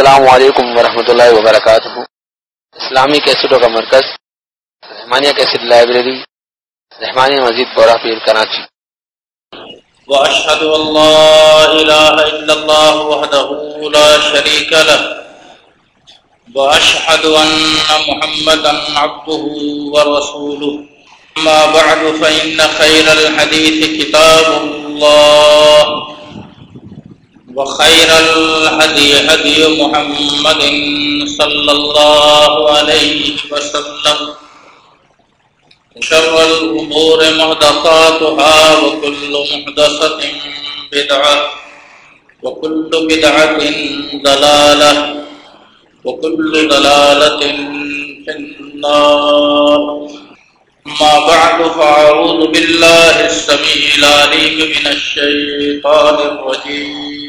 السلام علیکم ورحمۃ اللہ وبرکاتہ۔ اسلامی کیسٹوں کا مرکز، رحمانیہ کیسٹ لائبریری، رحمانیہ مسجد بورا پیر کراچی۔ وأشهد أن لا إله إلا الله وحده لا شريك له، وأشهد أن محمدا عبده ورسوله. أما بعد، فإن خير الحديث كتاب الله. وخير الهدي هدي محمد صلى الله عليه وسلم. شر الأمور مهدساتها وكل محدثة بدعة وكل بدعة ضلالة وكل ضلالة في النار. ما بعد، فأعوذ بالله السميع العليم من الشيطان الرجيم.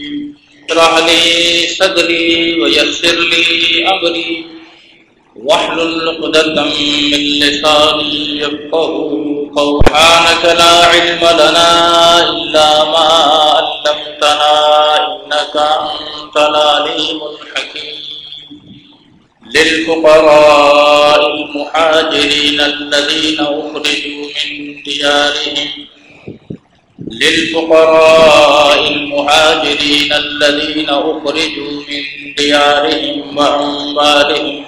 اشرح لي صدري ويسر لي أمري. واحلل عقدة من لساني يفقهوا قولي لا علم لنا إلا ما علمتنا إنك أنت العليم الحكيم. للفقراء المهاجرين الذين أخرجوا من ديارهم للفقراء المهاجرين الذين أخرجوا من ديارهم وأموالهم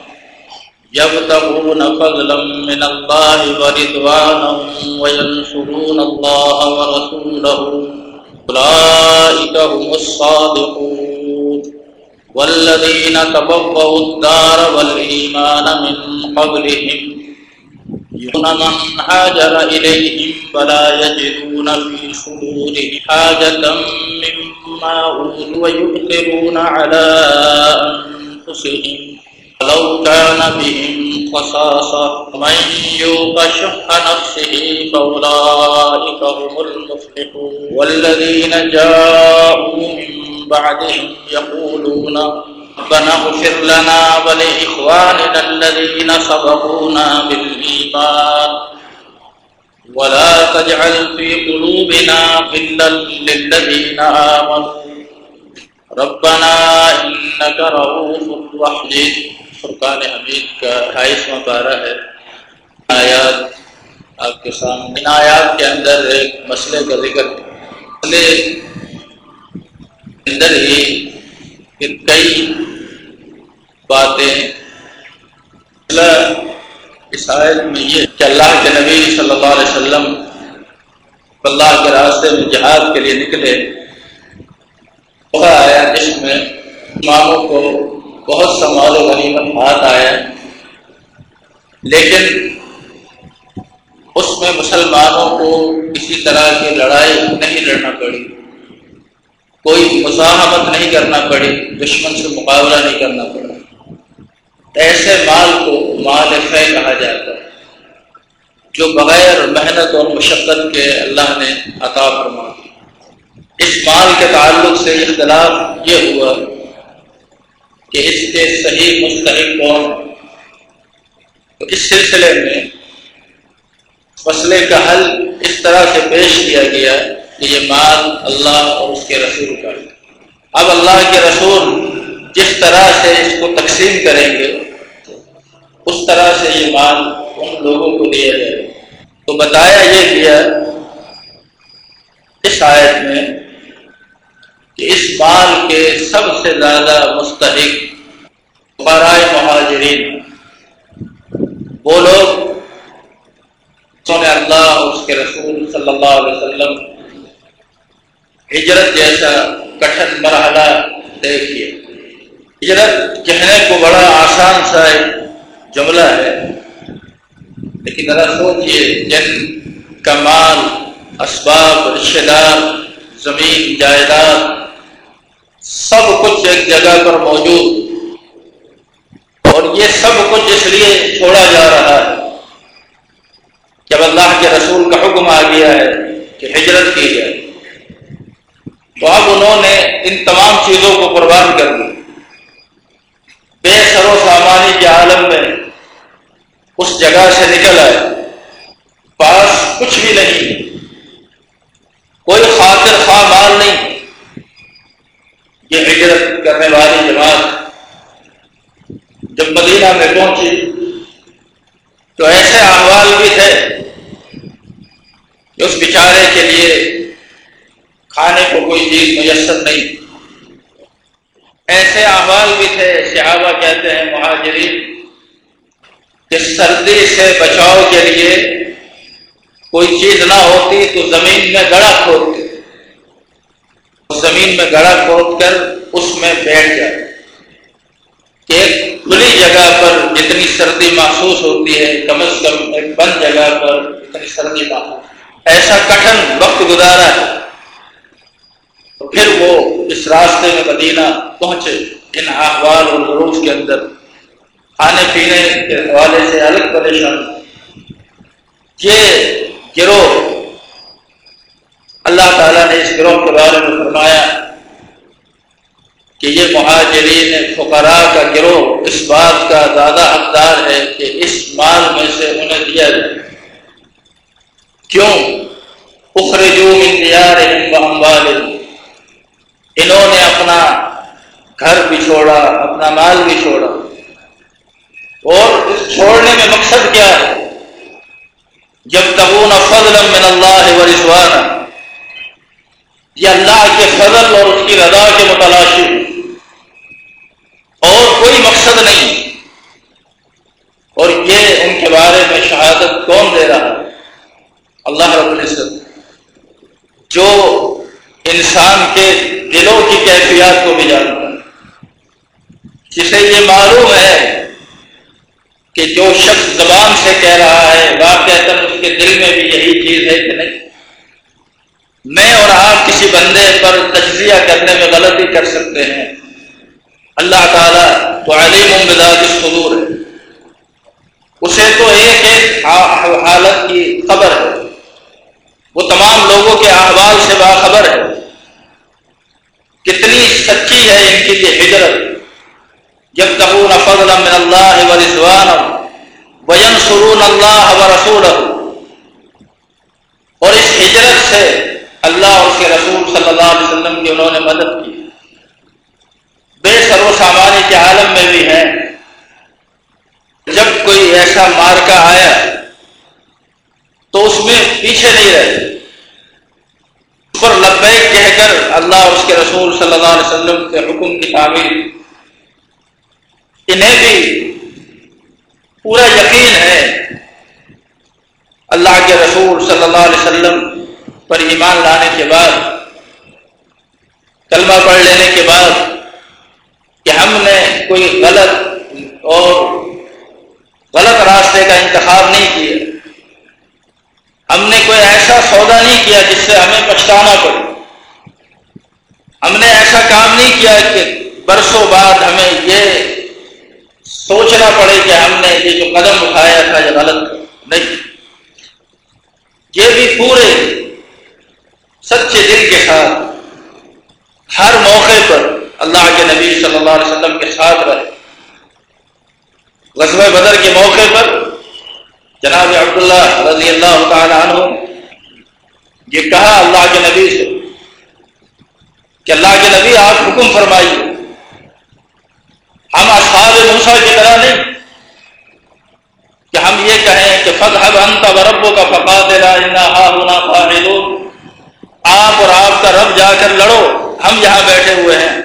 يبتغون فضلا من الله ورضوانا وينصرون الله ورسوله. أولئك هم الصادقون. والذين تبوأوا الدار والإيمان من قبلهم من هاجر إليهم فلا يجدون في صدورهم حاجة مما أوتوا ويؤثرون على أنفسهم ولو كان بهم خصاصة من يوق شح نفسه فأولئك هم المفلحون والذين جاءوا من بعدهم يقولون ربنا اغفر لنا ولإخواننا الذين سبقونا بالإيمان. ولا تجعل في قلوبنا غلا للذين آمنوا. ربنا إنك رؤوف رحيم. فرقان حمید کا اٹھائیسواں پارہ ہے. آیات آپ کے سامنے ان آیات کے اندر ایک مسئلے کا ذکر مسئلے اندر ہی کہ کئی باتیں اس آیت میں یہ کہ اللہ کے نبی صلی اللہ علیہ وسلم اللہ کے راستے میں جہاد کے لیے نکلے۔ آیا جس میں ماموں کو بہت سا مال و غنیمت ہاتھ آیا۔ لیکن اس میں مسلمانوں کو کسی طرح کی لڑائی نہیں لڑنا پڑی۔ کوئی مزاحمت نہیں کرنا پڑی، دشمن سے مقابلہ نہیں کرنا پڑا۔ ایسے مال کو مال فے کہا جاتا ہے، جو بغیر محنت اور مشقت کے اللہ نے عطا فرما اس مال کے تعلق سے اختلاف یہ ہوا کہ اس کے صحیح مستحق کون تو اس سلسلے میں مسئلے کا حل اس طرح سے پیش کیا گیا کہ یہ مال اللہ اور اس کے رسول کا اب اللہ کے رسول جس طرح سے اس کو تقسیم کریں گے، اس طرح سے یہ مال ان لوگوں کو دیا جائے تو بتایا یہ گیا اس آیت میں کہ اس مال کے سب سے زیادہ مستحق برائے مہاجرین۔ وہ لوگ سونے اللہ اور اس کے رسول صلی اللہ علیہ وسلم ہجرت جیسا کٹھن مرحلہ دیکھیے ہجرت کہنے کو بڑا آسان سا ایک جملہ ہے، لیکن ذرا سوچیے جن کا مال، اسباب رشتے دار، زمین، جائیداد سب کچھ ایک جگہ پر موجود۔ اور یہ سب کچھ اس لیے چھوڑا جا رہا ہے۔ جب اللہ کے رسول کا حکم آ گیا ہے کہ ہجرت کی جائے تو اب انہوں نے ان تمام چیزوں کو قربان کر دی بے سر و سامانی کے عالم میں اس جگہ سے نکل آئے۔ پاس کچھ بھی نہیں۔ کوئی خاطر خواہ مال نہیں۔ یہ ہجرت کرنے والی جماعت جب مدینہ میں پہنچی تو ایسے احوال بھی تھے کہ اس بیچارے کے لیے کھانے کو کوئی چیز میسر نہیں۔ ایسے احوال بھی تھے، صحابہ کہتے ہیں، مہاجرین، کہ سردی سے بچاؤ کے لیے کوئی چیز نہ ہوتی تو زمین میں گڑا کھودتے زمین میں گڑا کھود کر اس میں بیٹھ جائے۔ ایک کھلی جگہ پر جتنی سردی محسوس ہوتی ہے، کم از کم ایک بند جگہ پر اتنی سردی محسوس۔ ایسا کٹن وقت گزارا۔ ہے تو پھر وہ اس راستے میں مدینہ پہنچے ان احوال اور ضرور کے اندر۔ کھانے پینے کے حوالے سے الگ پریشان یہ گروہ اللہ تعالیٰ نے اس گروہ کے بارے میں فرمایا کہ یہ مہاجرین فقراء کا گروہ اس بات کا زیادہ حقدار ہے کہ اس مال میں سے انہیں دیا جائے۔ کیوں؟ اخرجو من دیارہم انہوں نے اپنا گھر بھی چھوڑا، اپنا مال بھی چھوڑا۔ اور اس چھوڑنے میں مقصد کیا ہے؟ جب تبون فضل من اللہ و رضوان یہ اللہ کے فضل اور اس کی رضا کے متلاشی اور کوئی مقصد نہیں۔ اور یہ ان کے بارے میں شہادت کون دے رہا ہے؟ اللہ رب العزت۔ جو انسان کے دلوں کی کیفیات کو بھی جانتا ہے جسے یہ معلوم ہے کہ جو شخص زبان سے کہہ رہا ہے واقع اس کے دل میں بھی یہی چیز ہے کہ نہیں۔ میں اور آپ کسی بندے پر تجزیہ کرنے میں غلطی کر سکتے ہیں۔ اللہ تعالیٰ تو علیم امداد صدور ہے۔ اسے تو ایک ایک حالت کی خبر ہے۔ وہ تمام لوگوں کے احوال سے باخبر ہے۔ کتنی سچی ہے ان کی یہ ہجرت۔ جب تبون فضل من اللہ و رضوان وین سرون اللہ و رسول اور اس ہجرت سے اللہ اور اس کے رسول صلی اللہ علیہ وسلم کی انہوں نے مدد کی۔ بے سرو سامانی کے عالم میں بھی ہیں۔ جب کوئی ایسا مارکا آیا تو اس میں پیچھے نہیں رہے پر لبیک کہہ کر اللہ اور اس کے رسول صلی اللہ علیہ وسلم کے حکم کی تعمیر۔ انہیں بھی پورا یقین ہے۔ اللہ کے رسول صلی اللہ علیہ وسلم پر ایمان لانے کے بعد، کلمہ پڑھ لینے کے بعد کہ ہم نے کوئی غلط اور غلط راستے کا انتخاب نہیں کیا۔ ہم نے کوئی ایسا سودا نہیں کیا جس سے ہمیں پچھتانا پڑے۔ ہم نے ایسا کام نہیں کیا کہ برسوں بعد ہمیں یہ سوچنا پڑے کہ ہم نے یہ جو قدم اٹھایا تھا یہ غلط نہیں۔ یہ بھی پورے سچے دل کے ساتھ ہر موقع پر اللہ کے نبی صلی اللہ علیہ وسلم کے ساتھ رہے۔ غزب بدر کے موقع پر جناب عبداللہ رضی اللہ تعالیٰ عنہ، یہ کہا اللہ کے نبی سے کہ اللہ کے نبی آپ حکم فرمائیے۔ ہم اصحاب موسا کی طرح نہیں۔ کہ ہم یہ کہیں کہ فضحب انت بربوں کا فقا دینا ہا ہونا آپ اور آپ کا رب جا کر لڑو۔ ہم یہاں بیٹھے ہوئے ہیں۔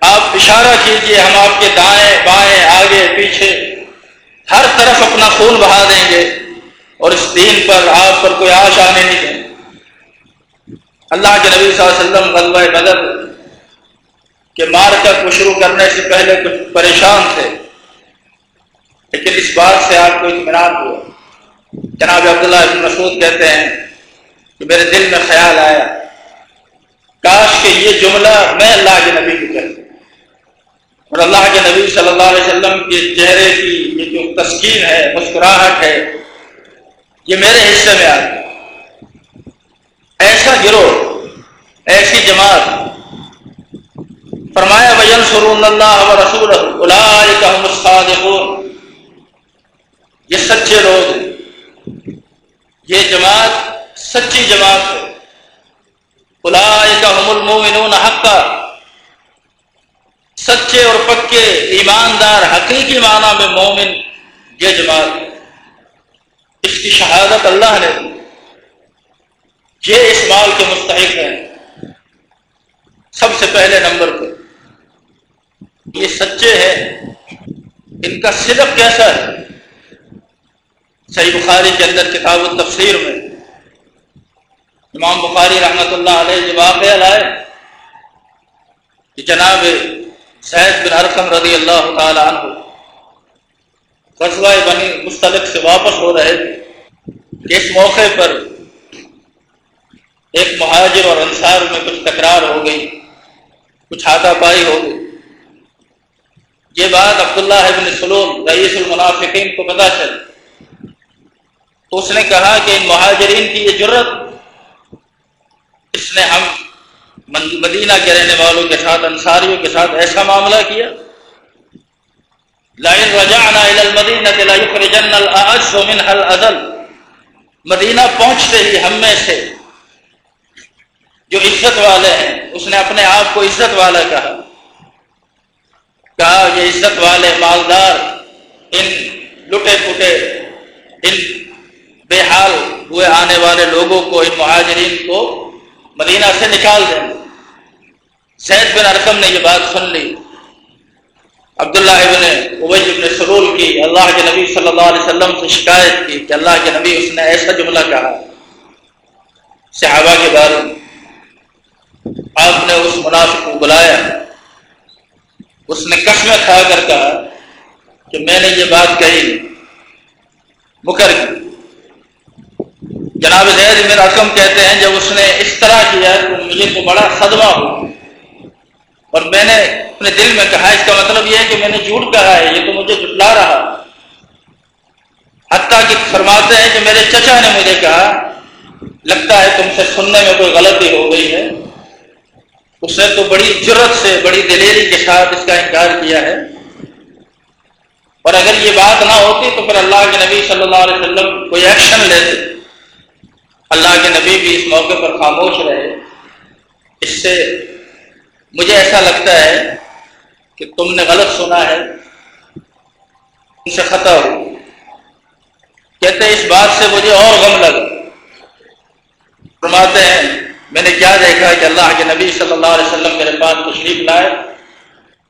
آپ اشارہ کیجیے، ہم آپ کے دائیں، بائیں، آگے، پیچھے۔ ہر طرف اپنا خون بہا دیں گے اور اس دین پر آپ پر کوئی آش آنے نہیں دیں اللہ کے نبی صلی اللہ علیہ وسلم غلبہ بدر کہ مارکت کو شروع کرنے سے پہلے کچھ پریشان تھے، لیکن اس بات سے آپ کو اطمینان ہوا۔ جناب عبداللہ ابن مسعود کہتے ہیں کہ میرے دل میں خیال آیا، کاش کہ یہ جملہ میں اللہ کے نبی کو اور اللہ کے نبی صلی اللہ علیہ وسلم کے چہرے کی یہ جو تسکین ہے، مسکراہٹ ہے، یہ میرے حصے میں آ ایسا گروہ، ایسی جماعت، فرمایا بین سرون اللہ و رسول یہ سچے لوگ یہ جماعت سچی جماعت ہے۔ المؤمنون حقا۔ سچے اور پکے ایماندار حقیقی معنی میں مومن یہ جماعت اس کی شہادت اللہ نے یہ اس مال کے مستحق ہیں۔ سب سے پہلے نمبر پہ یہ سچے ہیں۔ ان کا صدق کیسا ہے؟ صحیح بخاری کے اندر کتاب و تفسیر میں۔ امام بخاری رحمت اللہ علیہ جو واقعہ لائے۔ کہ جناب سید بن ارقم رضی اللہ تعالی عنہ قصبہ بنی مستلق سے واپس ہو رہے تھے۔ اس موقع پر ایک مہاجر اور انصار میں کچھ تکرار ہو گئی، کچھ ہاتھا پائی ہو گئی۔ یہ بات عبداللہ ابن سلوم رئیس المنافقین کو پتا چل تو اس نے کہا کہ ان مہاجرین کی یہ جرت اس نے ہم مدینہ کے رہنے والوں کے ساتھ، انصاریوں کے ساتھ ایسا معاملہ کیا؟ لائن رجعنا الى المدینہ لا الاعز منها الاذل مدینہ پہنچتے ہی ہم میں سے جو عزت والے ہیں، اس نے اپنے آپ کو عزت والا کہا۔ کہا یہ عزت والے مالدار، ان لٹے پٹے ان بے حال ہوئے آنے والے لوگوں کو، ان مہاجرین کو مدینہ سے نکال دیں۔ سید بن ارکم نے یہ بات سن لی۔ عبداللہ ابن ابئی ابن سرول کی، اللہ کے نبی صلی اللہ علیہ وسلم سے شکایت کی کہ اللہ کے نبی اس نے ایسا جملہ کہا۔ صحابہ کے بارے میں۔ آپ نے اس منافق کو بلایا۔ اس نے قسمیں کھا کر کہا کہ میں نے یہ بات کہی مکر کی۔ جناب زید بن رقم کہتے ہیں، جب اس نے اس طرح کیا تو مجھے تو بڑا صدمہ ہو اور میں نے اپنے دل میں کہا، اس کا مطلب یہ ہے کہ میں نے جھوٹ کہا ہے، یہ تو مجھے جٹلا رہا۔ حتیٰ کہ فرماتے ہیں کہ میرے چچا نے مجھے کہا، لگتا ہے تم سے سننے میں کوئی غلطی ہو گئی ہے۔ اس نے تو بڑی جرت سے، بڑی دلیری کے ساتھ اس کا انکار کیا ہے۔ اور اگر یہ بات نہ ہوتی تو پھر اللہ کے نبی صلی اللہ علیہ وسلم کوئی ایکشن لیتے۔ اللہ کے نبی بھی اس موقع پر خاموش رہے۔ اس سے مجھے ایسا لگتا ہے کہ تم نے غلط سنا ہے۔ ان سے خطا ہو۔ کہتے اس بات سے مجھے اور غم لگا۔ فرماتے ہیں، میں نے کیا دیکھا کہ اللہ کے نبی صلی اللہ علیہ وسلم میرے پاس تشریف لائے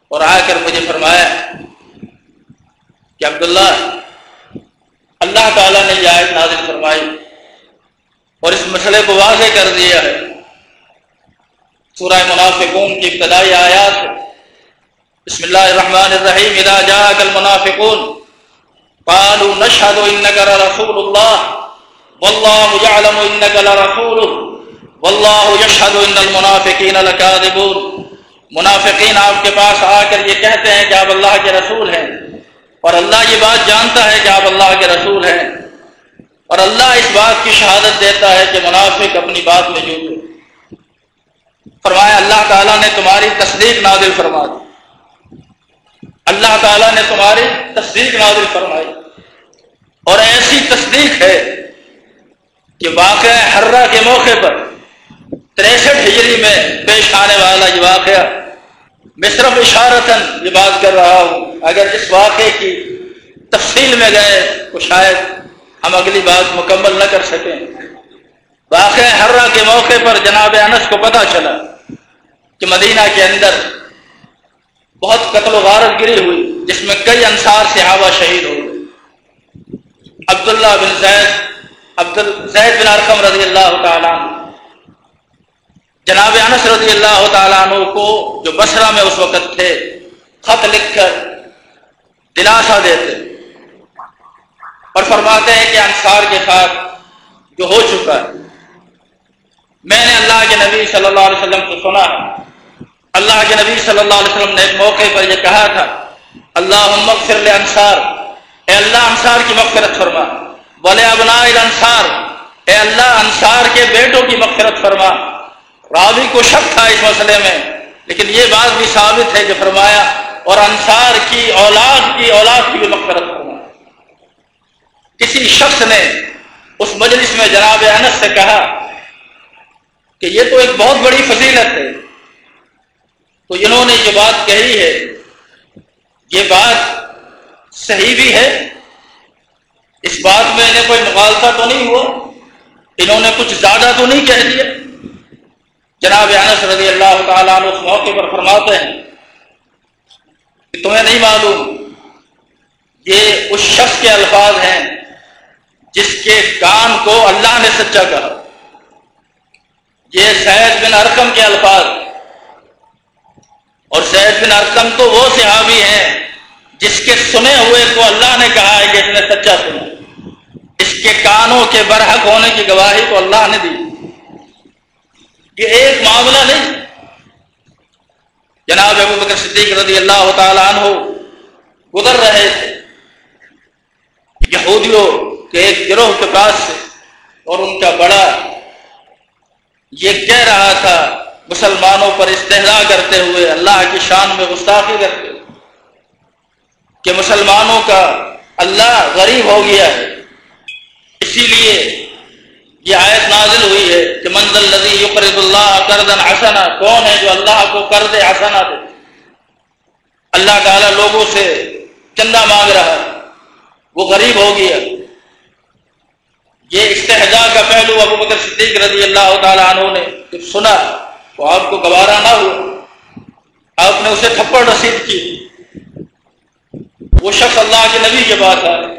اور آ کر مجھے فرمایا کہ عبداللہ، اللہ تعالیٰ نے یہ آیت نازل فرمائی۔ اور اس مسئلے کو واضح کر دیا ہے۔ سورہ منافقون کی ابتدائی آیات۔ بسم اللہ الرحمن الرحیم، اذا جاءك المنافقون، قالوا نشهد انك لرسول الله والله يعلم انك لرسول والله يشهد ان المنافقين لكاذبون منافقین آپ کے پاس آ کر یہ کہتے ہیں کہ آپ اللہ کے رسول ہیں، اور اللہ یہ بات جانتا ہے کہ آپ اللہ کے رسول ہیں۔ اور اللہ اس بات کی شہادت دیتا ہے کہ منافق اپنی بات میں جھوٹے فرمایا، اللہ تعالیٰ نے تمہاری تصدیق نازل فرما دی اللہ تعالیٰ نے تمہاری تصدیق نازل فرمائی۔ اور ایسی تصدیق ہے کہ واقع ہررا کے موقع پر تریسٹھ ہجری میں پیش آنے والا یہ واقعہ میں صرف اشارتاً یہ بات کر رہا ہوں۔ اگر اس واقعے کی تفصیل میں گئے تو شاید ہم اگلی بات مکمل نہ کر سکیں۔ واقع ہررا کے موقع پر جناب انس کو پتا چلا کہ مدینہ کے اندر بہت قتل و غارت گری ہوئی، جس میں کئی انصار صحابہ شہید ہو گئے۔ عبداللہ بن زید عبد زید بن ارقم رضی اللہ تعالیٰ جناب انس رضی اللہ تعالیٰ عنہ کو جو بسرا میں اس وقت تھے، خط لکھ کر دلاسا دیتے۔ اور فرماتے ہیں کہ انصار کے ساتھ جو ہو چکا ہے، میں نے اللہ کے نبی صلی اللہ علیہ وسلم کو سنا ہے۔ اللہ کے نبی صلی اللہ علیہ وسلم نے ایک موقع پر یہ کہا تھا اللہ مغفر انصار اے اللہ، انصار کی مغفرت فرما۔ بولے ابنا انصار اے اللہ، انصار کے بیٹوں کی مغفرت فرما۔ راوی کو شک تھا اس مسئلے میں، لیکن یہ بات بھی ثابت ہے جو فرمایا، اور انصار کی اولاد کی اولاد کی بھی مغفرت کسی شخص نے اس مجلس میں جناب انس سے کہا کہ یہ تو ایک بہت بڑی فضیلت ہے، تو انہوں نے یہ بات کہی ہے، یہ بات صحیح بھی ہے۔ اس بات میں انہیں کوئی مغالطہ تو نہیں ہوا، انہوں نے کچھ زیادہ تو نہیں کہہ دیا۔ جناب انس رضی اللہ تعالیٰ عنہ اس موقع پر فرماتے ہیں کہ تمہیں نہیں معلوم، یہ اس شخص کے الفاظ ہیں جس کے کان کو اللہ نے سچا کہا۔ یہ سید بن ارکم کے الفاظ۔ اور سید بن ارکم تو وہ صحابی ہیں جس کے سنے ہوئے کو اللہ نے کہا ہے کہ اس نے سچا سنا۔ اس کے کانوں کے برحق ہونے کی گواہی کو اللہ نے دی۔ یہ ایک معاملہ نہیں۔ جناب ابو بکر صدیق رضی اللہ تعالیٰ عنہ گزر رہے تھے۔ یہودیوں کے ایک گروہ کے پاس سے اور ان کا بڑا یہ کہہ رہا تھا، مسلمانوں پر استحضا کرتے ہوئے، اللہ کی شان میں گستاخی کرتے ہوئے، کہ مسلمانوں کا اللہ غریب ہو گیا ہے۔ اسی لیے یہ آیت نازل ہوئی ہے کہ منزل لذی یقرض اللہ کردن حسنا، کون ہے جو اللہ کو قرض حسنا دے؟ اللہ تعالی لوگوں سے چندہ مانگ رہا ہے وہ غریب ہو گیا۔ یہ استحجا کا پہلو ابو بکر صدیق رضی اللہ تعالیٰ عنہ نے جب سنا تو آپ کو گوارا نہ ہوا۔ آپ نے اسے تھپڑ رسید کی۔ وہ شخص اللہ کے نبی کے پاس آئے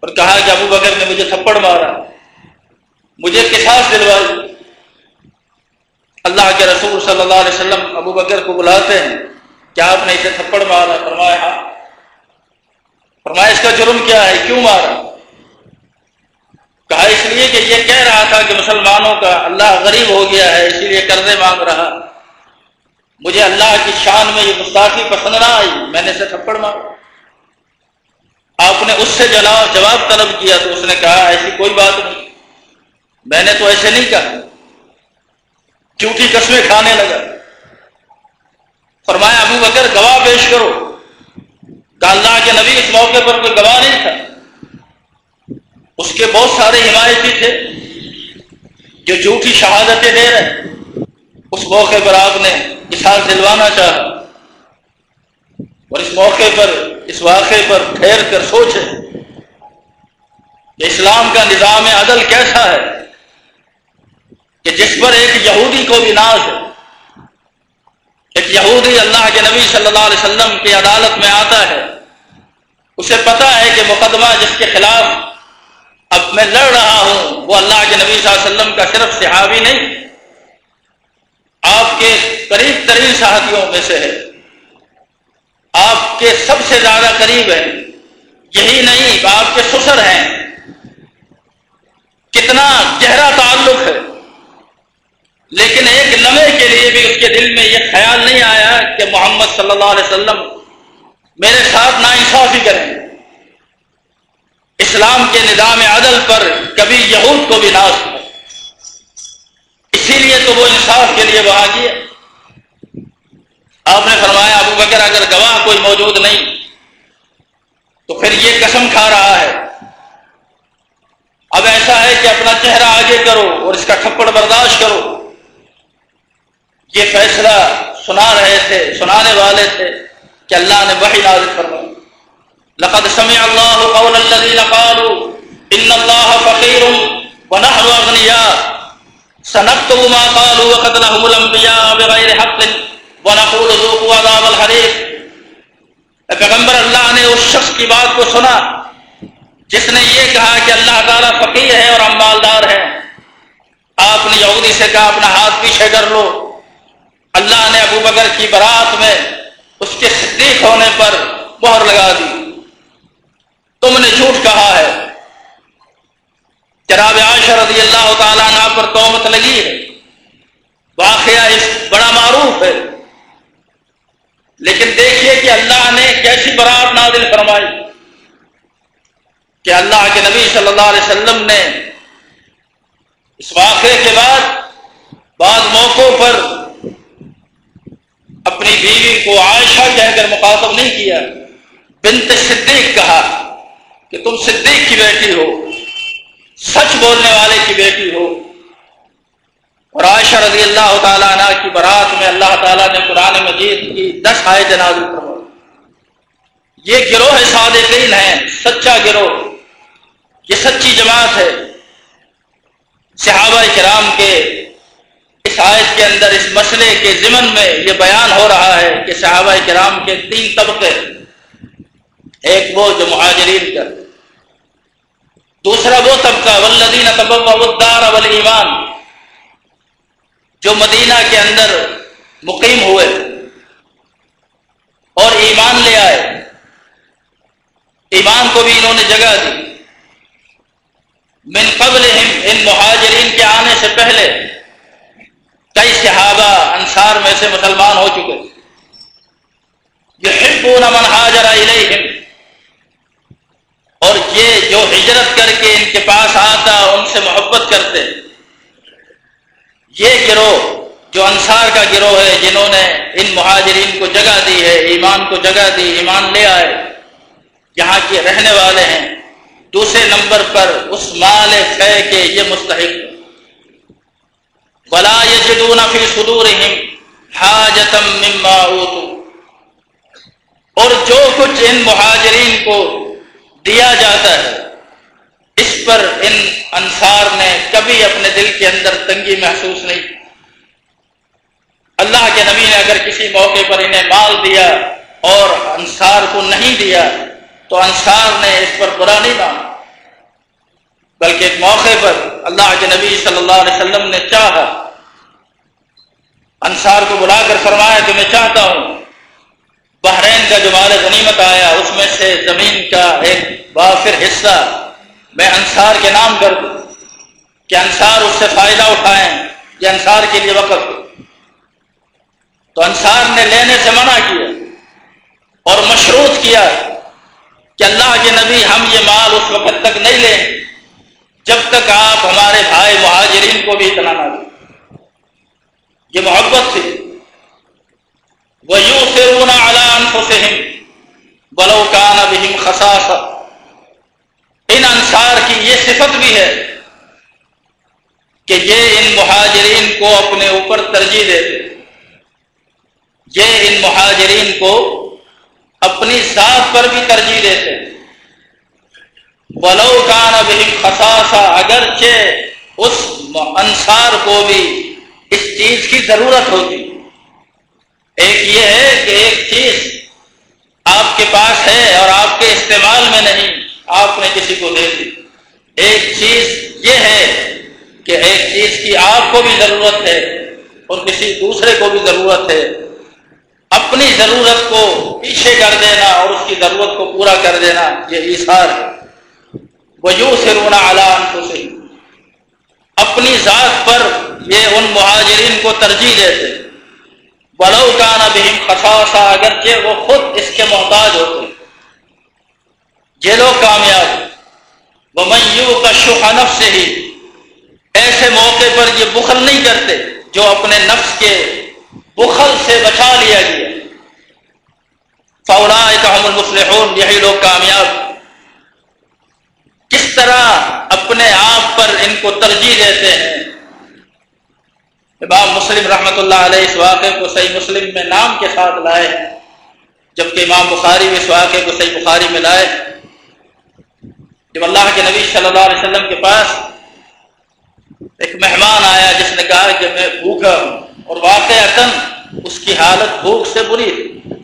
اور کہا کہ ابو بکر نے مجھے تھپڑ مارا۔ مجھے کساس دلوائی۔ اللہ کے رسول صلی اللہ علیہ وسلم ابو بکر کو بلاتے ہیں کیا آپ نے اسے تھپڑ مارا۔ فرمایا ہاں فرمایا، اس کا جرم کیا ہے؟ کیوں مارا؟ کہا اس لیے کہ یہ کہہ رہا تھا کہ مسلمانوں کا اللہ غریب ہو گیا ہے، اسی لیے قرضے مانگ رہا۔ مجھے اللہ کی شان میں یہ گستاخی پسند نہ آئی۔ میں نے اسے تھپڑ مارا۔ آپ نے اس سے جواب جواب طلب کیا تو اس نے کہا، ایسی کوئی بات نہیں۔ میں نے تو ایسے نہیں کہا۔ جھوٹی قسمیں کھانے لگا۔ فرمایا، ابو بکر، گواہ پیش کرو۔ کہ اللہ کے نبی اس موقع پر کوئی گواہ نہیں تھا۔ اس کے بہت سارے حمایتی تھے جو جھوٹی شہادتیں دے رہے اس موقع پر آپ نے اشار دلوانا چاہا۔ اور اس موقع پر، اس واقعے پر ٹھہر کر سوچے کہ اسلام کا نظام عدل کیسا ہے کہ جس پر ایک یہودی کو بھی ناز ہے ایک یہودی اللہ کے نبی صلی اللہ علیہ وسلم کی عدالت میں آتا ہے، اسے پتا ہے کہ مقدمہ جس کے خلاف اب میں لڑ رہا ہوں، وہ اللہ کے نبی صلی اللہ علیہ وسلم کا صرف صحابی نہیں، آپ کے قریب ترین صحابیوں میں سے ہے۔ آپ کے سب سے زیادہ قریب ہے یہی نہیں، آپ کے سسر ہیں۔ کتنا گہرا تعلق ہے۔ لیکن ایک لمحے کے لیے بھی اس کے دل میں یہ خیال نہیں آیا کہ محمد صلی اللہ علیہ وسلم میرے ساتھ نا انصافی کریں۔ اسلام کے نظام عدل پر کبھی یہود کو بھی ناز ہو۔ اسی لیے تو وہ انصاف کے لیے وہاں کیا آپ نے فرمایا ابو بکر اگر گواہ کوئی موجود نہیں، تو پھر یہ قسم کھا رہا ہے۔ اب ایسا ہے کہ اپنا چہرہ آگے کرو اور اس کا تھپڑ برداشت کرو۔ یہ فیصلہ سنا رہے تھے، سنانے والے تھے کہ اللہ نے وہی نازل فرمائی۔ لقد سمع الله قول الذين قالوا ان الله فقير ونحن اغنياء سنكتب ما قالوا وقتلهم الانبياء بغير حق ونقول ذوقوا عذاب الحريق. پیغمبر اللہ نے اس شخص کی بات کو سنا جس نے یہ کہا کہ اللہ تعالیٰ فقیر ہے اور ہم مالدار ہیں آپ نے یہودی سے کہا اپنا ہاتھ پیچھے کر لو. اللہ نے ابو بکر کی برات میں اس کے صدیق ہونے پر مہر لگا دی. تم نے جھوٹ کہا ہے۔ جناب عائشہ رضی اللہ تعالیٰ عنہ پر تومت لگی ہے۔ واقعہ اس بڑا معروف ہے۔ لیکن دیکھیے کہ اللہ نے کیسی برات نازل فرمائی۔ کہ اللہ کے نبی صلی اللہ علیہ وسلم نے اس واقعے کے بعد بعض موقعوں پر اپنی بیوی کو عائشہ کہہ کر مخاطب نہیں کیا، بنت صدیق کہا۔ کہ تم صدیق کی بیٹی ہو، سچ بولنے والے کی بیٹی ہو۔ اور عائشہ رضی اللہ تعالیٰ عنہ کی برات میں اللہ تعالیٰ نے قرآن مجید کی دس آئے جناز یہ گروہ صادقین ہیں، سچا گروہ۔ یہ سچی جماعت ہے۔ صحابہ کرام کے اس آیت کے اندر، اس مسئلے کے ضمن میں یہ بیان ہو رہا ہے کہ صحابہ کرام کے تین طبقے ایک وہ جو مہاجرین کا۔ دوسرا وہ طبقہ ولدین الدار ولیمان جو مدینہ کے اندر مقیم ہوئے اور ایمان لے آئے۔ ایمان کو بھی انہوں نے جگہ دی۔ من قبل ان مہاجرین کے آنے سے پہلے کئی صحابہ انصار میں سے مسلمان ہو چکے۔ یہ من حاجر الیہم اور یہ جو ہجرت کر کے ان کے پاس آتا، ان سے محبت کرتے۔ یہ گروہ جو انصار کا گروہ ہے، جنہوں نے ان مہاجرین کو جگہ دی ہے، ایمان کو جگہ دی، ایمان لے آئے، یہاں کے رہنے والے ہیں۔ دوسرے نمبر پر اس مال ہے کہ یہ مستحق۔ بلا یجدون فی صدورہم حاجتم مما اوتو اور جو کچھ ان مہاجرین کو دیا جاتا ہے۔ اس پر ان انصار نے کبھی اپنے دل کے اندر تنگی محسوس نہیں اللہ کے نبی نے اگر کسی موقع پر انہیں مال دیا اور انصار کو نہیں دیا، تو انصار نے اس پر برا نہیں مانا۔ بلکہ ایک موقع پر اللہ کے نبی صلی اللہ علیہ وسلم نے چاہا۔ انصار کو بلا کر فرمایا کہ میں چاہتا ہوں۔ بحرین کا جو مال غنیمت آیا، اس میں سے زمین کا ایک بافر حصہ میں انصار کے نام کر دوں، کہ انصار اس سے فائدہ اٹھائیں یہ انصار کے لیے وقف تو انصار نے لینے سے منع کیا اور مشروط کیا کہ اللہ کے نبی ہم یہ مال اس وقت تک نہیں لیں، جب تک آپ ہمارے بھائی مہاجرین کو بھی اتنا نہ دیں۔ یہ محبت تھی وہ یوں سے رونا علام بلو کان بہم خساس ان انصار کی یہ صفت بھی ہے کہ یہ ان مہاجرین کو اپنے اوپر ترجیح دیتے یہ ان مہاجرین کو اپنی ذات پر بھی ترجیح دیتے بلو کان بہم خساسا اگرچہ اس انصار کو بھی اس چیز کی ضرورت ہوتی۔ ایک یہ ہے کہ ایک چیز آپ کے پاس ہے اور آپ کے استعمال میں نہیں، آپ نے کسی کو دے دی۔ ایک چیز یہ ہے کہ ایک چیز کی آپ کو بھی ضرورت ہے اور کسی دوسرے کو بھی ضرورت ہے۔ اپنی ضرورت کو پیچھے کر دینا اور اس کی ضرورت کو پورا کر دینا، یہ اشار ہے۔ وہ یوں سے رونا علام کو اپنی ذات پر یہ ان مہاجرین کو ترجیح دیتے بلو کا بہم خساسا اگرچہ وہ خود اس کے محتاج ہوتے یہ لوگ کامیاب وہ میو کا شوہ نفس سے ہی ایسے موقع پر یہ بخل نہیں کرتے جو اپنے نفس کے بخل سے بچا لیا گیا۔ فولا کام المسلحون یہی لوگ کامیاب کس طرح اپنے آپ پر ان کو ترجیح دیتے ہیں؟ امام مسلم رحمۃ اللہ علیہ اس واقعے کو صحیح مسلم میں نام کے ساتھ لائے، جبکہ امام بخاری اس واقعے کو صحیح بخاری میں لائے۔ جب اللہ کے نبی صلی اللہ علیہ وسلم کے پاس ایک مہمان آیا، جس نے کہا کہ میں بھوکا ہوں اور واقع اس کی حالت بھوک سے بری تھی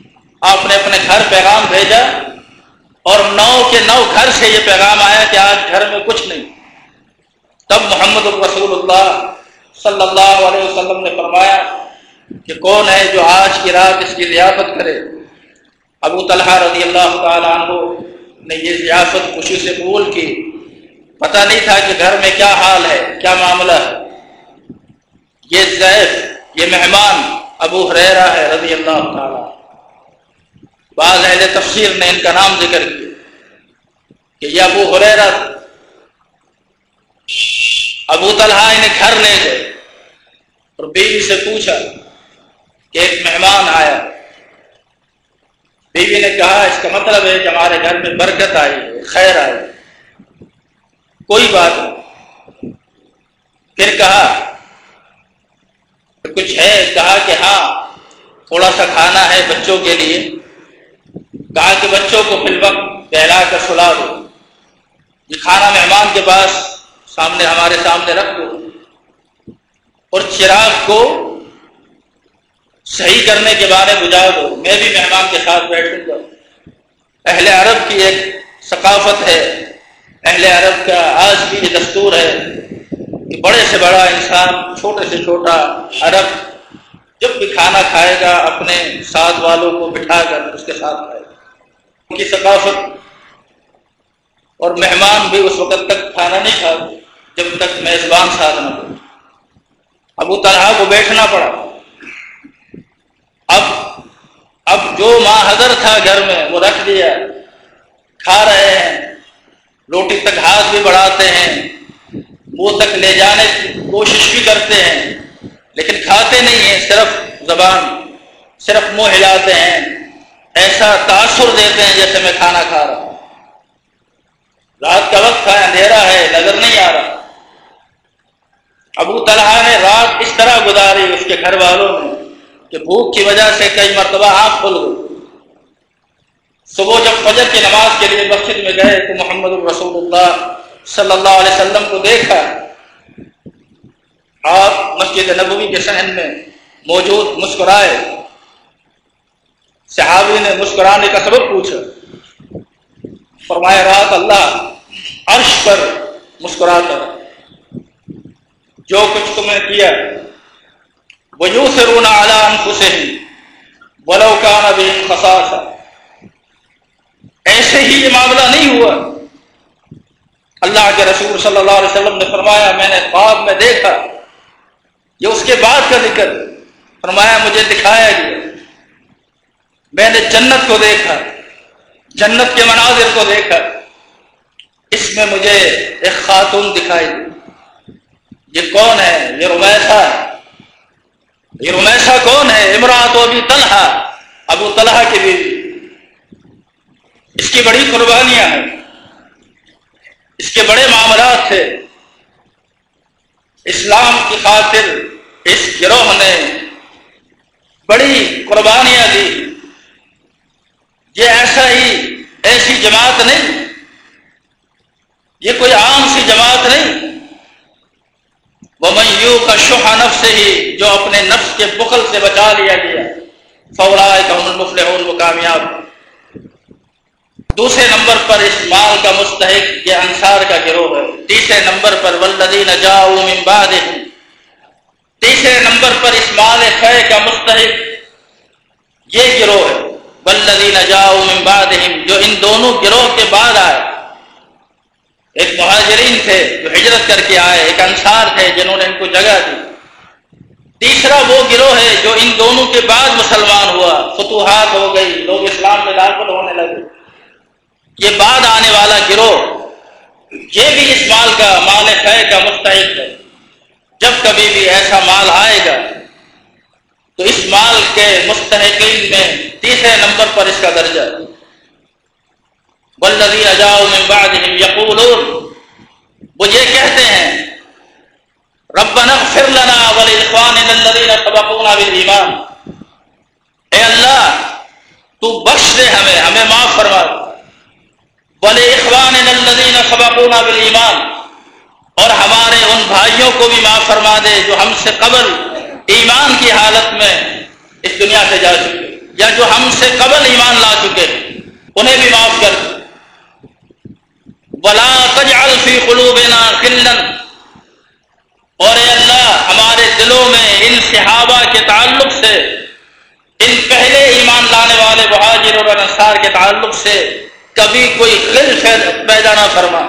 آپ نے اپنے گھر پیغام بھیجا اور نو کے نو گھر سے یہ پیغام آیا کہ آج گھر میں کچھ نہیں۔ تب محمد الرسول اللہ صلی اللہ علیہ وسلم نے فرمایا کہ کون ہے جو آج کی رات اس کی ضیافت کرے؟ ابو طلحہ رضی اللہ تعالیٰ عنہ نے یہ ضیافت خوشی سے قبول کی۔ پتہ نہیں تھا کہ گھر میں کیا حال ہے، کیا معاملہ ہے۔ یہ زیف یہ مہمان ابو حریرا ہے رضی اللہ تعالی۔ بعض اہل تفسیر نے ان کا نام ذکر کیا کہ یہ ابو حریرا ابو طلحہ انہیں گھر لے گئے اور بیوی سے پوچھا کہ ایک مہمان آیا۔ بیوی نے کہا، اس کا مطلب ہے کہ ہمارے گھر میں برکت آئی ہے، خیر آئی کوئی بات نہیں۔ پھر کہا، کچھ ہے؟ کہا کہ ہاں تھوڑا سا کھانا ہے بچوں کے لیے۔ کہا کہ بچوں کو فی الوقت پہلا کر سلا دو۔ یہ کھانا مہمان کے پاس سامنے ہمارے سامنے رکھ دو اور چراغ کو صحیح کرنے کے بارے بجا دو۔ میں بھی مہمان کے ساتھ بیٹھوں گا۔ اہل عرب کی ایک ثقافت ہے۔ اہل عرب کا آج بھی یہ دستور ہے کہ بڑے سے بڑا انسان، چھوٹے سے چھوٹا عرب جب بھی کھانا کھائے گا، اپنے ساتھ والوں کو بٹھا کر اس کے ساتھ کھائے گا۔ ان کی ثقافت اور مہمان بھی اس وقت تک کھانا نہیں کھا جب تک میزبان ساتھ نہ ہو۔ ابو طلحہ کو بیٹھنا پڑا۔ اب اب جو ماں حضر تھا گھر میں، وہ رکھ دیا۔ کھا رہے ہیں۔ روٹی تک ہاتھ بھی بڑھاتے ہیں۔ منہ تک لے جانے کی کوشش بھی کرتے ہیں۔ لیکن کھاتے نہیں ہیں، صرف زبان، صرف منہ ہلاتے ہیں۔ ایسا تاثر دیتے ہیں جیسے میں کھانا کھا رہا ہوں۔ رات کا وقت ہے اندھیرا ہے، نظر نہیں آ رہا۔ ابو طلحہ نے رات اس طرح گزاری اس کے گھر والوں نے کہ بھوک کی وجہ سے کئی مرتبہ آنکھ کھل گئی۔ صبح جب فجر کی نماز کے لیے مسجد میں گئے تو محمد الرسول اللہ صلی اللہ علیہ وسلم کو دیکھا۔ آپ مسجد نبوی کے شہن میں موجود مسکرائے۔ صحابی نے مسکرانے کا سبب پوچھا۔ فرمایا، رات اللہ عرش پر مسکراتا جو کچھ تم نے کیا وجو سے رونا اعلان خوشی بلو کا نبی خساسا ایسے ہی یہ معاملہ نہیں ہوا۔ اللہ کے رسول صلی اللہ علیہ وسلم نے فرمایا، میں نے خواب میں دیکھا۔ یہ اس کے بعد کا ذکر۔ فرمایا، مجھے دکھایا گیا۔ میں نے جنت کو دیکھا۔ جنت کے مناظر کو دیکھا۔ اس میں مجھے ایک خاتون دکھائی۔ یہ کون ہے؟ یہ رمیسا یہ رمیسا کون ہے؟ عمرات ابھی طلحہ۔ ابو طلحہ کی بیوی اس کی بڑی قربانیاں ہیں۔ اس کے بڑے معاملات تھے۔ اسلام کی خاطر اس گروہ نے بڑی قربانیاں دی۔ یہ ایسا ہی ایسی جماعت نہیں۔ یہ کوئی عام سی جماعت نہیں۔ میو کا شوہا نفس سے ہی جو اپنے نفس کے بخل سے بچا لیا گیا۔ فولا مفل وہ کامیاب۔ دوسرے نمبر پر اس مال کا مستحق یہ انصار کا گروہ ہے۔ تیسرے نمبر پر ولدین جاؤ من بعد تیسرے نمبر پر اس مال خے کا مستحق یہ گروہ ہے۔ بلدین جاؤ من بعدہم جو ان دونوں گروہ کے بعد آئے۔ ایک مہاجرین تھے جو ہجرت کر کے آئے، ایک انصار تھے جنہوں نے ان کو جگہ دی۔ تیسرا وہ گروہ ہے جو ان دونوں کے بعد مسلمان ہوا، فتوحات ہو گئی، لوگ اسلام میں داخل ہونے لگے۔ یہ بعد آنے والا گروہ، یہ بھی اس مال کا مال خیر کا مستحق ہے۔ جب کبھی بھی ایسا مال آئے گا، تو اس مال کے مستحقین میں تیسرے نمبر پر اس کا درجہ۔ بلدی اجاؤ میں بعد یقول وہ یہ کہتے ہیں، ربنا اغفر لنا ولاخواننا الذين سبقونا بالایمان۔ اے اللہ، تو بخش دے ہمیں ہمیں معاف فرما۔ ولاخواننا الذين سبقونا بالایمان۔ اور ہمارے ان بھائیوں کو بھی معاف فرما دے جو ہم سے قبل ایمان کی حالت میں اس دنیا سے جا چکے، یا جو ہم سے قبل ایمان لا چکے، انہیں بھی معاف کر بلا تجعل فی قلوبنا خلن اور اے اللہ، ہمارے دلوں میں ان صحابہ کے تعلق سے، ان پہلے ایمان لانے والے بہاجر اور انصار کے تعلق سے کبھی کوئی خل پیدا نہ فرما۔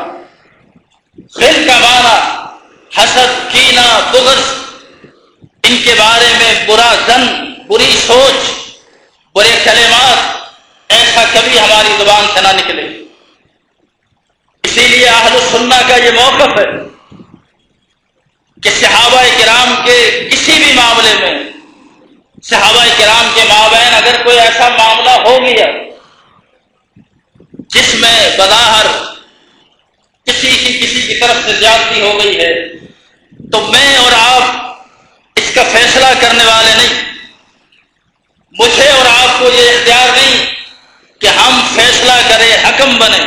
خل کا معنی حسد کینا بغض، ان کے بارے میں برا زن بری سوچ، برے کلمات، ایسا کبھی ہماری زبان سے نہ نکلے۔ اسی لیے اہل سننا کا یہ موقف ہے کہ صحابہ کرام کے کسی بھی معاملے میں صحابہ کرام کے مابین اگر کوئی ایسا معاملہ ہو گیا جس میں بظاہر کسی کی کسی کی طرف سے زیادتی ہو گئی ہے تو میں اور آپ اس کا فیصلہ کرنے والے نہیں مجھے اور آپ کو یہ اختیار نہیں کہ ہم فیصلہ بنے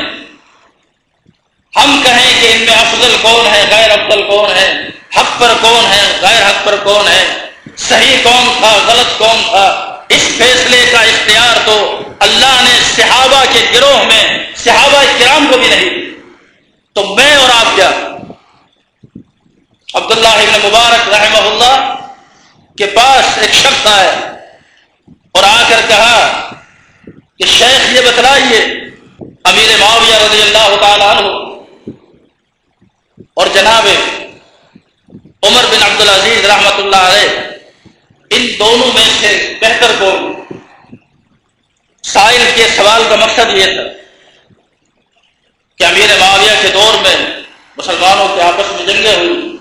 ہم کہیں کہ ان میں افضل کون ہے، غیر افضل کون ہے، حق پر کون ہے، غیر حق پر کون ہے، صحیح کون تھا، غلط کون تھا، اس فیصلے کا اختیار تو اللہ نے صحابہ کے گروہ میں، صحابہ کرام کو بھی نہیں تو میں اور آپ کیا؟ عبداللہ ابن مبارک رحمہ اللہ کے پاس ایک شخص آئے اور آ کر کہا کہ شیخ یہ بتلائیے، امیر معاویہ رضی اللہ تعالیٰ عنہ اور جناب عمر بن عبد العزیز رحمت اللہ علیہ، ان دونوں میں سے بہتر کون سائل کے سوال کا مقصد یہ تھا کہ امیر معاویہ کے دور میں مسلمانوں کے آپس میں جنگیں ہوئی۔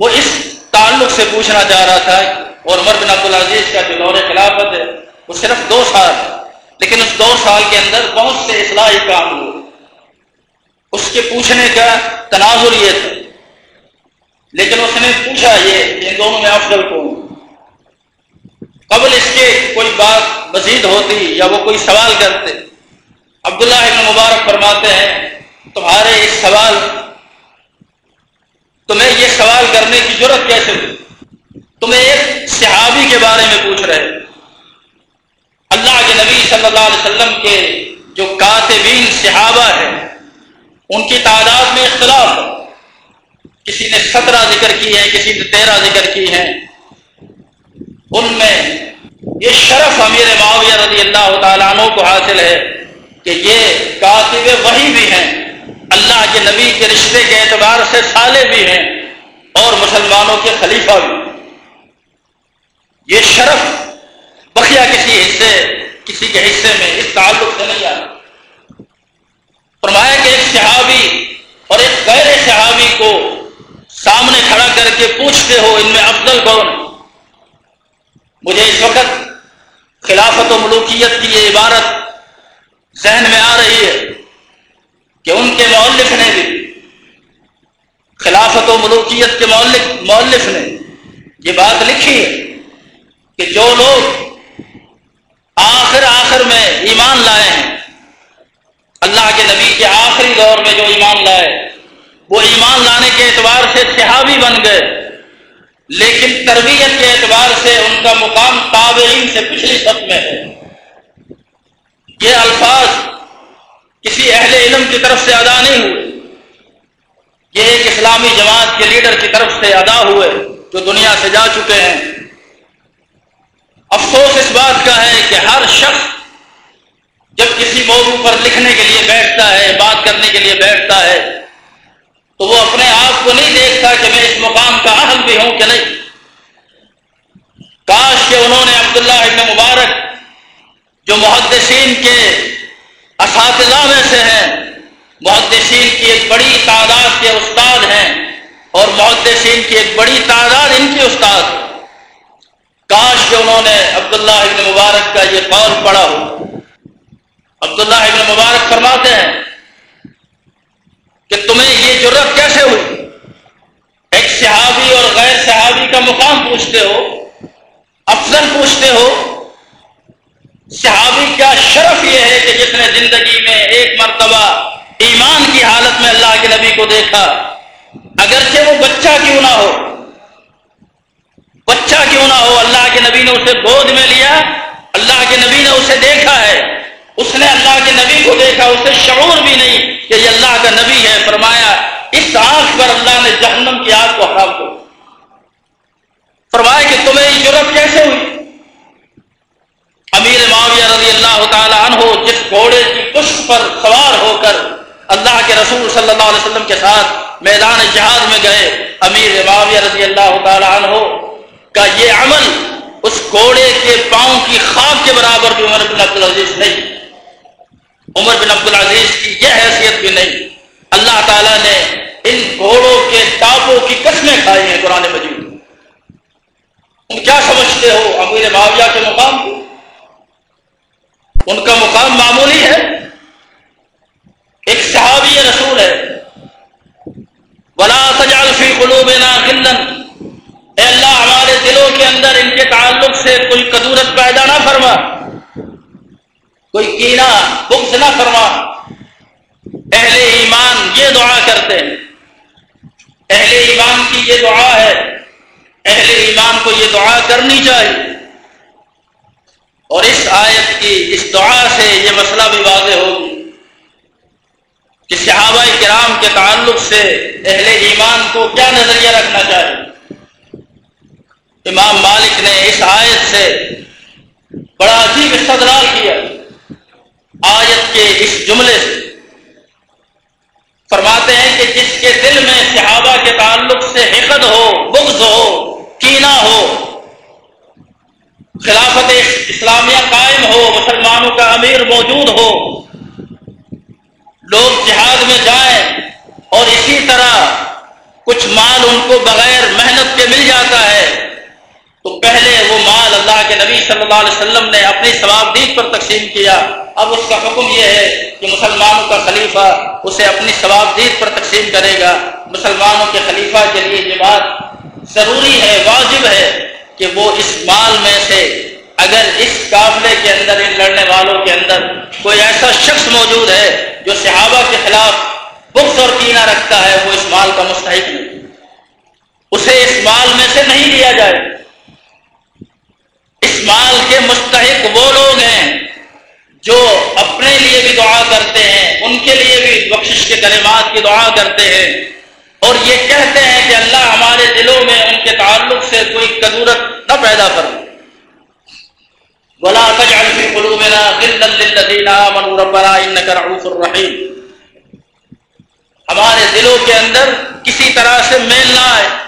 وہ اس تعلق سے پوچھنا چاہ رہا تھا اور عمر بن عبد العزیز کا جو دور خلافت ہے، وہ صرف دو سال لیکن اس دو سال کے اندر بہت سے اصلاحی کام ہوئے۔ اس کے پوچھنے کا تناظر یہ تھا لیکن اس نے پوچھا یہ کہ ان دونوں میں افضل کون؟ قبل اس کے کوئی بات مزید ہوتی یا وہ کوئی سوال کرتے؟ عبداللہ ابن مبارک فرماتے ہیں، تمہارے اس سوال، تمہیں یہ سوال کرنے کی ضرورت کیسے ہوئی؟ تمہیں ایک صحابی کے بارے میں پوچھ رہے۔ اللہ کے نبی صلی اللہ علیہ وسلم کے جو کاتبین صحابہ ہیں ان کی تعداد میں اختلاف۔ کسی نے سترہ ذکر کی ہے کسی نے تیرہ ذکر کی ہے ان میں یہ شرف امیر معاویہ رضی اللہ تعالیٰ عنہ کو حاصل ہے کہ یہ کاتب وہی بھی ہیں۔ اللہ کے نبی کے رشتے کے اعتبار سے سالے بھی ہیں اور مسلمانوں کے خلیفہ بھی۔ یہ شرف بخیا کسی حصے، کسی کے حصے میں اس تعلق سے نہیں آتا۔ فرمایا کہ ایک صحابی اور ایک غیر صحابی کو سامنے کھڑا کر کے پوچھتے ہو، ان میں افضل کون؟ مجھے اس وقت خلافت و ملوکیت کی یہ عبارت ذہن میں آ رہی ہے کہ ان کے مولف نے بھی، خلافت و ملوکیت کے مولف مولف نے یہ بات لکھی ہے کہ جو لوگ آخر میں ایمان لائے ہیں اللہ کے نبی کے آخری دور میں جو ایمان لائے وہ ایمان لانے کے اعتبار سے صحابی بن گئے۔ لیکن تربیت کے اعتبار سے ان کا مقام تابعین سے پچھلی سب میں ہے۔ یہ الفاظ کسی اہل علم کی طرف سے ادا نہیں ہوئے۔ یہ ایک اسلامی جماعت کے لیڈر کی طرف سے ادا ہوئے جو دنیا سے جا چکے ہیں۔ افسوس اس بات کا ہے کہ ہر شخص جب کسی موضوع پر لکھنے کے لیے بیٹھتا ہے، بات کرنے کے لیے بیٹھتا ہے تو وہ اپنے آپ کو نہیں دیکھتا کہ میں اس مقام کا اہل بھی ہوں کہ نہیں۔ کاش کہ انہوں نے عبداللہ ابن مبارک، جو محدثین کے اساتذہ میں سے ہیں، محدثین کی ایک بڑی تعداد کے استاد ہیں اور محدثین کی ایک بڑی تعداد ان کے استاد۔ کاش کہ انہوں نے عبداللہ ابن مبارک کا یہ قول پڑھا ہو۔ عبداللہ ابن مبارک فرماتے ہیں کہ تمہیں یہ ضرورت کیسے ہوئی؟ ایک صحابی اور غیر صحابی کا مقام پوچھتے ہو، افضل پوچھتے ہو، صحابی کا شرف یہ ہے کہ جس نے زندگی میں ایک مرتبہ ایمان کی حالت میں اللہ کے نبی کو دیکھا۔ اگرچہ وہ بچہ کیوں نہ ہو، بچہ کیوں نہ ہو، اللہ کے نبی نے اسے گود میں لیا، اللہ کے نبی نے اسے دیکھا ہے۔ اس نے اللہ کے نبی کو دیکھا اسے شعور بھی نہیں کہ یہ اللہ کا نبی ہے۔ فرمایا، اس آنکھ پر اللہ نے جہنم کی آگ کو حرام کو فرمایا کہ تمہیں یہ ضرورت کیسے ہوئی؟ امیر معاویہ رضی اللہ تعالی عنہ جس گھوڑے کی پشت پر سوار ہو کر اللہ کے رسول صلی اللہ علیہ وسلم کے ساتھ میدان جہاد میں گئے، امیر معاویہ رضی اللہ تعالی عنہ کا یہ عمل اس گھوڑے کے پاؤں کی خواب کے برابر بھی عمر بن عبد العزیز نہیں عمر بن عبد العزیز کی یہ حیثیت بھی نہیں۔ اللہ تعالیٰ نے ان گھوڑوں کے ٹاپوں کی قسمیں کھائی ہیں قرآن مجید۔ تم کیا سمجھتے ہو امیر معاویہ کے مقام کو؟ ان کا مقام معمولی ہے۔ ایک صحابی رسول ہے۔ بلا تجال فی قلوبنا غلن اے اللہ، ہمارے دلوں کے اندر ان کے تعلق سے کوئی کدورت پیدا نہ فرما۔ کوئی کینا بغض نہ فرما۔ یہ دعا کرتے ہیں۔ اہل ایمان کی یہ دعا ہے۔ اہل ایمان کو یہ دعا کرنی چاہیے۔ اور اس آیت کی اس دعا سے یہ مسئلہ بھی واضح ہوگی کہ صحابہ کرام کے تعلق سے اہل ایمان کو کیا نظریہ رکھنا چاہیے۔ امام مالک نے اس آیت سے بڑا عجیب استدلال کیا۔ آیت کے اس جملے سے فرماتے ہیں کہ جس کے دل میں صحابہ کے تعلق سے حقد ہو، بغض ہو کینا ہو، خلافت اسلامیہ قائم ہو، مسلمانوں کا امیر موجود ہو، لوگ جہاد میں جائیں اور اسی طرح کچھ مال ان کو بغیر محنت کے مل جاتا ہے تو پہلے وہ مال اللہ کے نبی صلی اللہ علیہ وسلم نے اپنی ثواب دید پر تقسیم کیا۔ اب اس کا حکم یہ ہے کہ مسلمانوں کا خلیفہ اسے اپنی ثواب دید پر تقسیم کرے گا۔ مسلمانوں کے خلیفہ کے لیے یہ بات ضروری ہے، واجب ہے کہ وہ اس مال میں سے اگر اس قابلے کے اندر، ان لڑنے والوں کے اندر کوئی ایسا شخص موجود ہے جو صحابہ کے خلاف بخش اور کینہ رکھتا ہے، وہ اس مال کا مستحق نہیں۔ اسے اس مال میں سے نہیں لیا جائے۔ اس مال کے مستحق وہ لوگ ہیں جو اپنے لیے بھی دعا کرتے ہیں، ان کے لیے بھی بخشش کے کلمات کی دعا کرتے ہیں۔ اور یہ کہتے ہیں کہ اللہ ہمارے دلوں میں ان کے تعلق سے کوئی قدورت نہ پیدا کر بلا الرحیم ہمارے دلوں کے اندر کسی طرح سے میل نہ آئے۔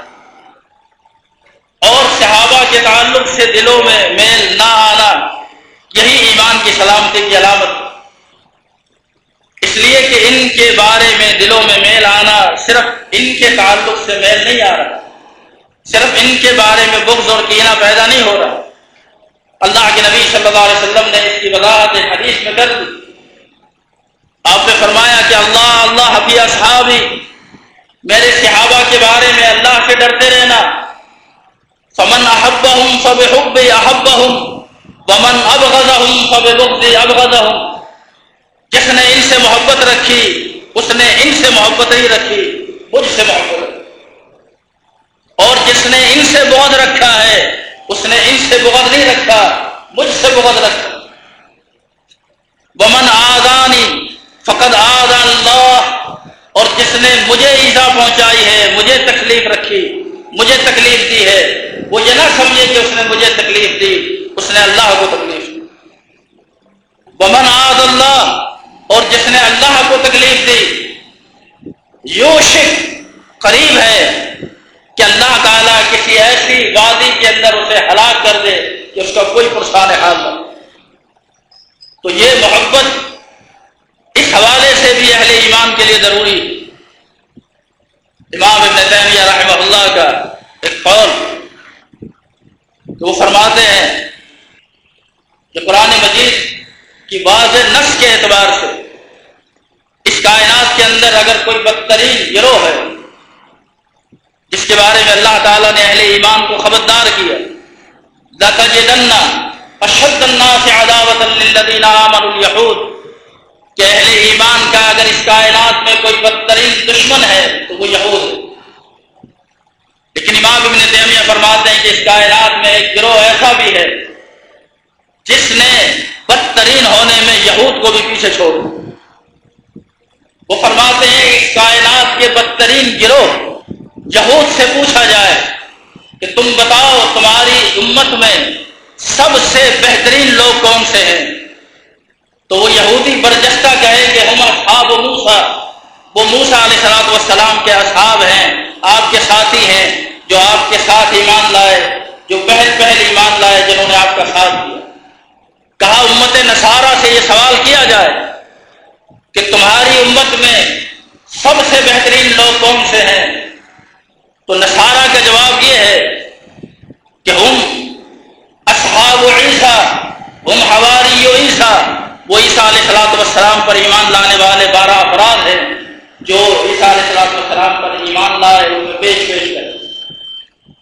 اور صحابہ کے تعلق سے دلوں میں میل نہ آنا، یہی ایمان کی سلامتی کی علامت۔ اس لیے کہ ان کے بارے میں دلوں میں میل آنا صرف ان کے تعلق سے میل نہیں آ رہا۔ صرف ان کے بارے میں بغض اور کینہ پیدا نہیں ہو رہا۔ اللہ کے نبی صلی اللہ علیہ وسلم نے اس کی وضاحت حدیث میں کر دی۔ آپ نے فرمایا کہ اللہ اللہ حفیظ صحابی میرے صحابہ کے بارے میں اللہ سے ڈرتے رہنا۔ فمن احب ہوں فب ومن اب غذا ہوں جس نے ان سے محبت رکھی، اس نے ان سے محبت ہی رکھی، مجھ سے محبت رکھی۔ اور جس نے ان سے بہت رکھا ہے، اس نے ان سے بغض نہیں رکھا، مجھ سے بغض رکھا۔ ومن آزانی فقط آد اللہ، اور جس نے مجھے ایزا پہنچائی ہے، مجھے تکلیف رکھی۔ مجھے تکلیف دی ہے۔ وہ یہ نہ سمجھے کہ اس نے مجھے تکلیف دی، اس نے اللہ کو تکلیف دی۔ ومن آد اللہ، اور جس نے اللہ کو تکلیف دی۔ یو شک قریب ہے کہ اللہ تعالیٰ کسی ایسی وادی کے اندر اسے ہلاک کر دے کہ اس کا کوئی پرسان حال نہ تو یہ محبت اس حوالے سے بھی اہل ایمان کے لیے ضروری امام ابن تیمیہ رحمہ اللہ کا ایک قول وہ فرماتے ہیں کہ قرآن مجید کی واضح نس کے اعتبار سے اس کائنات کے اندر اگر کوئی بدترین گروہ ہے، جس کے بارے میں اللہ تعالیٰ نے اہل ایمان کو خبردار کیا اشد الناس عداوت للذین آمنوا الیہود کہ اہل ایمان کا اگر اس کائنات میں کوئی بدترین دشمن ہے تو وہ یہود ہے۔ لیکن امام ابن تیمیہ فرماتے ہیں کہ اس کائنات میں ایک گروہ ایسا بھی ہے جس نے بدترین ہونے میں یہود کو بھی پیچھے چھوڑ وہ فرماتے ہیں اس کائنات کے بدترین گروہ یہود سے پوچھا جائے کہ تم بتاؤ تمہاری امت میں سب سے بہترین لوگ کون سے ہیں؟ تو وہ یہودی برجستہ کہے کہ ہم اصحاب موسا وہ موسا علیہ سلاد والسلام کے اصحاب ہیں، آپ کے ساتھی ہیں، جو آپ کے ساتھ ایمان لائے، جو پہل پہل ایمان لائے جنہوں نے آپ کا ساتھ دیا۔ کہا امت نصارہ سے یہ سوال کیا جائے کہ تمہاری امت میں سب سے بہترین لوگ کون سے ہیں؟ تو نصارہ کا جواب یہ ہے کہ ہم اصحاب عیسیٰ ہم ہواری عیسیٰ وہ عیسیٰ علیہ السلاۃ والسلام پر ایمان لانے والے بارہ افراد ہیں جو عیسیٰ علیہ السلاۃ والسلام پر ایمان لائے، ان میں پیش پیش کرے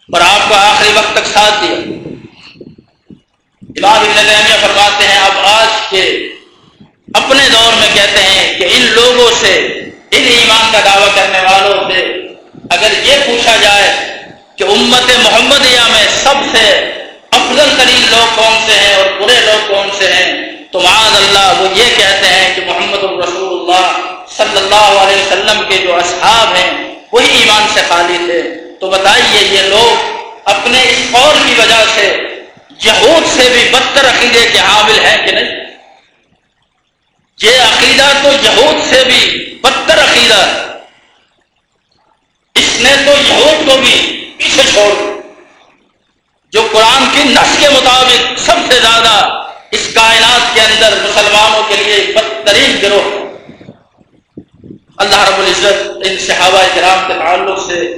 اور آپ کو آخری وقت تک ساتھ دیا۔ امام ابن تیمیہ فرماتے ہیں، اب آج کے اپنے دور میں کہتے ہیں کہ ان لوگوں سے، ان ایمان کا دعوی کرنے والوں سے اگر یہ پوچھا جائے کہ امت محمدیہ میں سب سے افضل ترین لوگ کون سے ہیں اور برے لوگ کون سے ہیں تو معاذ اللہ وہ یہ کہتے ہیں کہ محمد الرسول اللہ صلی اللہ علیہ وسلم کے جو اصحاب ہیں، وہی ایمان سے خالی تھے۔ تو بتائیے، یہ لوگ اپنے اس قول کی وجہ سے یہود سے بھی بدتر عقیدے کے حامل ہیں کہ نہیں؟ یہ عقیدہ تو یہود سے بھی بدتر عقیدہ۔ اس نے تو یہود کو بھی پیچھے چھوڑ جو قرآن کی نس کے مطابق سب سے زیادہ اس کائنات کے اندر مسلمانوں کے لیے بدترین گروہ اللہ رب العزت ان صحابہ کرام کے تعلق سے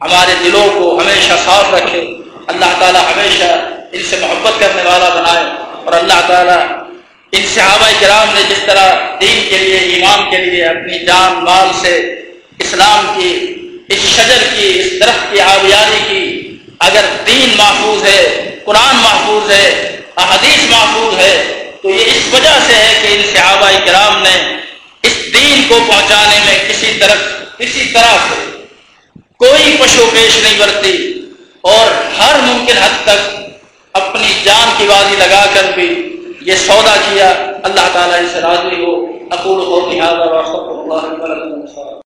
ہمارے دلوں کو ہمیشہ صاف رکھے۔ اللہ تعالی ہمیشہ ان سے محبت کرنے والا بنائے۔ اور اللہ تعالیٰ ان صحابہ کرام نے جس طرح دین کے لیے، ایمان کے لیے اپنی جان، مال سے اسلام کی، اس شجر کی، اس درخت کی، آبیاری کی، اگر دین محفوظ ہے، قرآن محفوظ ہے احادیث محفوظ ہے تو یہ اس وجہ سے ہے کہ ان صحابہ کرام نے اس دین کو پہنچانے میں کسی طرح کسی طرح سے کوئی پشو پیش نہیں برتی اور ہر ممکن حد تک اپنی جان کی بازی لگا کر بھی یہ سودا کیا اللہ تعالیٰ اس راضی ہو. اقول کو لہٰذا